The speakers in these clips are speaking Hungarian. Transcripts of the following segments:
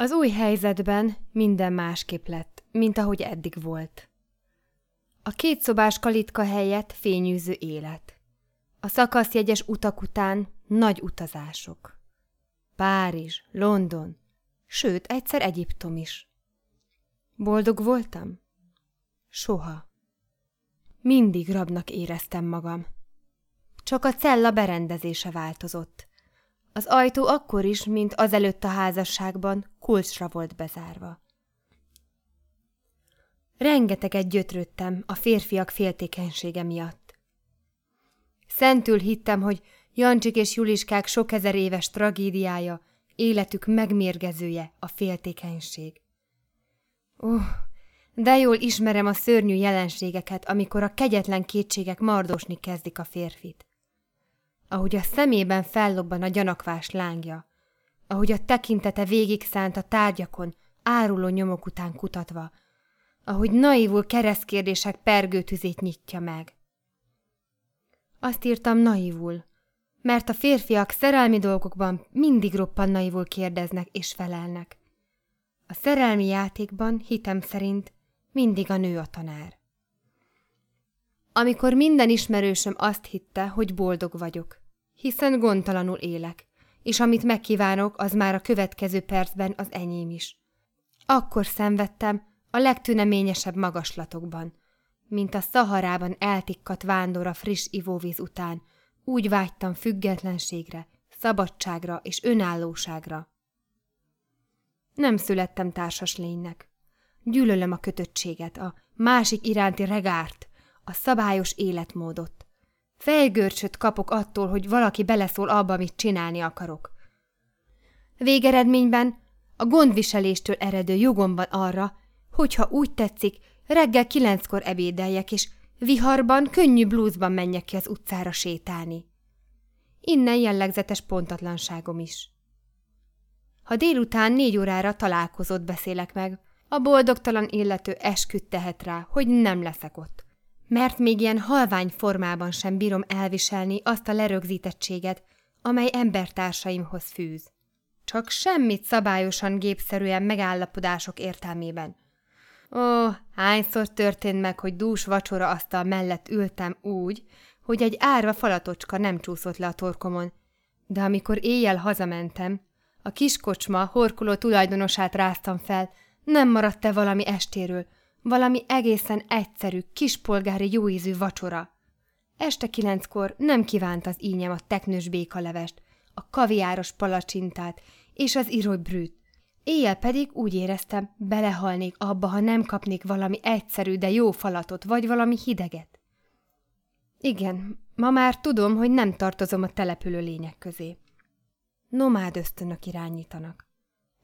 Az új helyzetben minden másképp lett, mint ahogy eddig volt. A kétszobás kalitka helyett fényűző élet. A szakaszjegyes utak után nagy utazások. Párizs, London, sőt, egyszer Egyiptom is. Boldog voltam? Soha. Mindig rabnak éreztem magam. Csak a cella berendezése változott. Az ajtó akkor is, mint azelőtt a házasságban, kulcsra volt bezárva. Rengeteget gyötrődtem a férfiak féltékenysége miatt. Szentül hittem, hogy Jancsik és Juliskák sok ezer éves tragédiája, életük megmérgezője a féltékenység. Ó, uh, de jól ismerem a szörnyű jelenségeket, amikor a kegyetlen kétségek mardosni kezdik a férfit. Ahogy a szemében fellobban a gyanakvás lángja, ahogy a tekintete végig szánt a tárgyakon, áruló nyomok után kutatva, ahogy naívul keresztkérdések pergőtüzét nyitja meg. Azt írtam naívul, mert a férfiak szerelmi dolgokban mindig roppan naívul kérdeznek és felelnek. A szerelmi játékban, hitem szerint, mindig a nő a tanár. Amikor minden ismerősöm azt hitte, hogy boldog vagyok, hiszen gondtalanul élek, és amit megkívánok, az már a következő percben az enyém is. Akkor szenvedtem a legtüneményesebb magaslatokban, mint a szaharában eltikkadt vándor a friss ivóvíz után, úgy vágytam függetlenségre, szabadságra és önállóságra. Nem születtem társas lénynek. Gyűlölöm a kötöttséget, a másik iránti regárt, a szabályos életmódot. Fejgörcsöt kapok attól, hogy valaki beleszól abba, amit csinálni akarok. Végeredményben a gondviseléstől eredő jogomban arra, hogyha úgy tetszik, reggel kilenckor ebédeljek, és viharban, könnyű blúzban menjek ki az utcára sétálni. Innen jellegzetes pontatlanságom is. Ha délután négy órára találkozott beszélek meg, a boldogtalan illető esküdt tehet rá, hogy nem leszek ott. Mert még ilyen halvány formában sem bírom elviselni azt a lerögzítettséget, amely embertársaimhoz fűz. Csak semmit szabályosan gépszerűen megállapodások értelmében. Ó, hányszor történt meg, hogy dús vacsora asztal mellett ültem úgy, hogy egy árva falatocska nem csúszott le a torkomon, de amikor éjjel hazamentem, a kiskocsma horkoló tulajdonosát ráztam fel, nem maradt-e valami estéről, valami egészen egyszerű, kispolgári jóízű vacsora. Este kilenckor nem kívánt az ínyem a teknős békalevest, a kaviáros palacsintát és az irolybrűt. Éjjel pedig úgy éreztem, belehalnék abba, ha nem kapnék valami egyszerű, de jó falatot, vagy valami hideget. Igen, ma már tudom, hogy nem tartozom a települő lények közé. Nomád ösztönök irányítanak.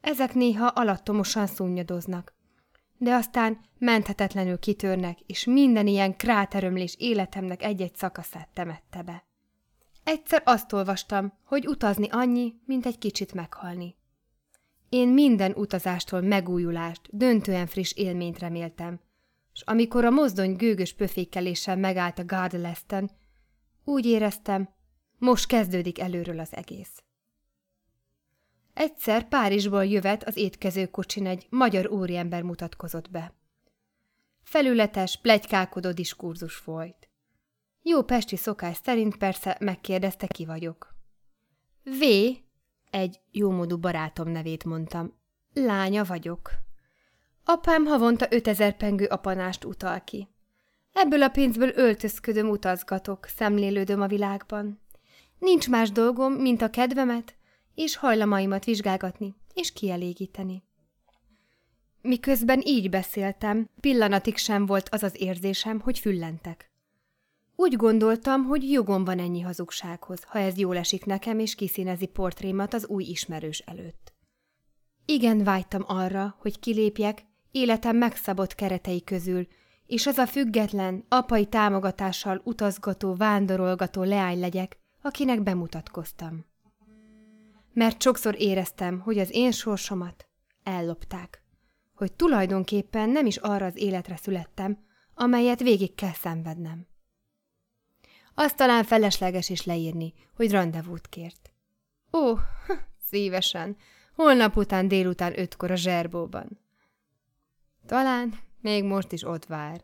Ezek néha alattomosan szúnyadoznak, de aztán menthetetlenül kitörnek, és minden ilyen kráterömlés életemnek egy-egy szakaszát temette be. Egyszer azt olvastam, hogy utazni annyi, mint egy kicsit meghalni. Én minden utazástól megújulást, döntően friss élményt reméltem, és amikor a mozdony gőgös pöfékeléssel megállt a Gardelesten, úgy éreztem, most kezdődik előről az egész. Egyszer Párizsból jövet az étkezőkocsin egy magyar úriember mutatkozott be. Felületes, plegykálkodó diskurzus folyt. Jó pesti szokás szerint persze megkérdezte, ki vagyok. V, egy jómódú barátom nevét mondtam. Lánya vagyok. Apám havonta ötezer pengő apanást utal ki. Ebből a pénzből öltözködöm, utazgatok, szemlélődöm a világban. Nincs más dolgom, mint a kedvemet és hajlamaimat vizsgálgatni és kielégíteni. Miközben így beszéltem, pillanatig sem volt az az érzésem, hogy füllentek. Úgy gondoltam, hogy jogom van ennyi hazugsághoz, ha ez jól esik nekem, és kiszínezi portrémat az új ismerős előtt. Igen, vágytam arra, hogy kilépjek életem megszabott keretei közül, és az a független, apai támogatással utazgató, vándorolgató leány legyek, akinek bemutatkoztam. Mert sokszor éreztem, hogy az én sorsomat ellopták, hogy tulajdonképpen nem is arra az életre születtem, amelyet végig kell szenvednem. Azt talán felesleges is leírni, hogy rendezvút kért. Ó, szívesen, Holnap után délután ötkor a zserbóban. Talán még most is ott vár.